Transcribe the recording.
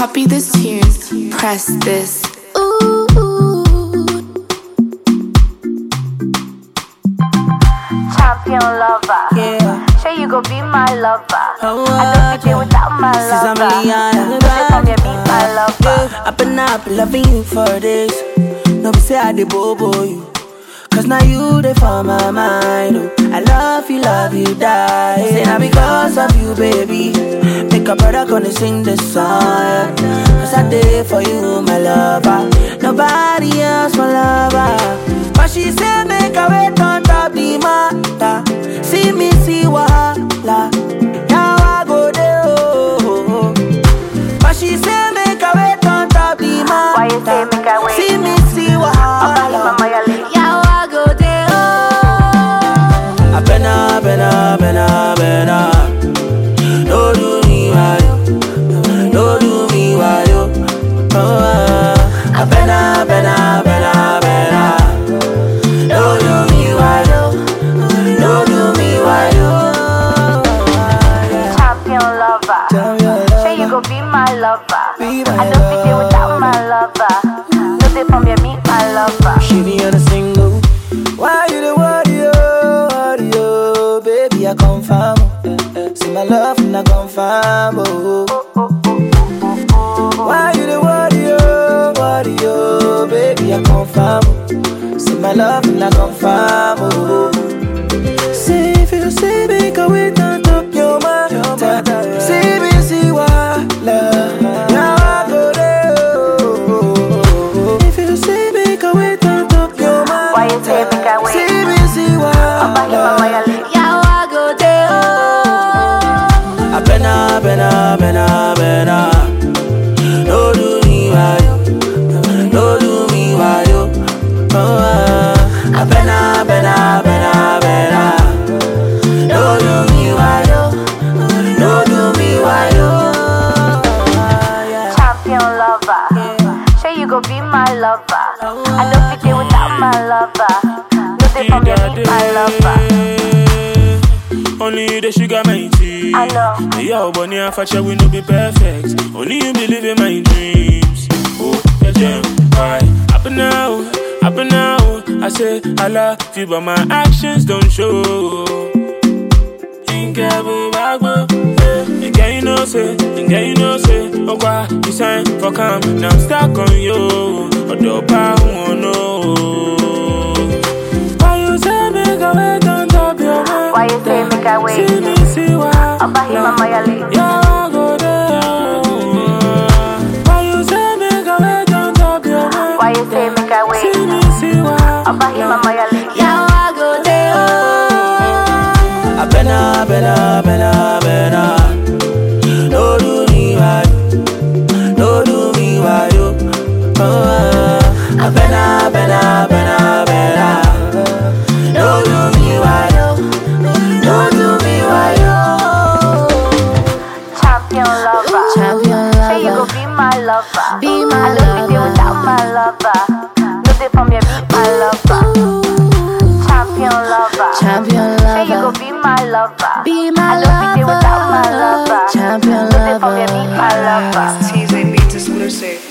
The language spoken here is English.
copy this tune, press this. Ooh. Champion lover. Yeah. Sure you go be my lover. Oh, I don't be there without my Since I'm lover. really on Don't you come here be my lover. Yeah, I've been up loving you for days. No be say I dey bobo you. Now you dey for my mind. Oh. I love you, love you, die. Say now because of you, baby. Make a brother gonna sing this song. Cause I did for you, my lover. Nobody else, my lover. But she say make a wait on top the matter. Lover. Sure you go be my lover. Be my I don't be there without my lover. No they from here meet my lover. She be on a single. Why you the worry, oh, worry, oh, baby, I confirm. oh. See my love, and I confirm, oh. Why you the worry, oh, worry, oh, baby, I confirm. Oh. See my love, and I confirm, oh. Go be my lover. I don't there without my lover. No from here meet my lover. Only you the sugar my tea. I know. Young bunny and fashion will not be perfect. Only you believe in my dreams. Oh, yeah, jam. Why? Up and now, up and now. I say I love you, but my actions don't show. Incredible, yeah. Girl, you know, say, girl, you know, say, oh, why you sign for calm? Now I'm stuck on you. I won't know. Why you say make a wait on top your mind? Why you say make I wait? See me, see why. Lover. Be my I don't be there lover. without my lover. No they from here meet my lover. Champion lover. Champion lover. Sure you go lover. be my lover. Be my I don't be there without my lover. lover. Champion No they from here lover. meet my lover. TZ Beats exclusive.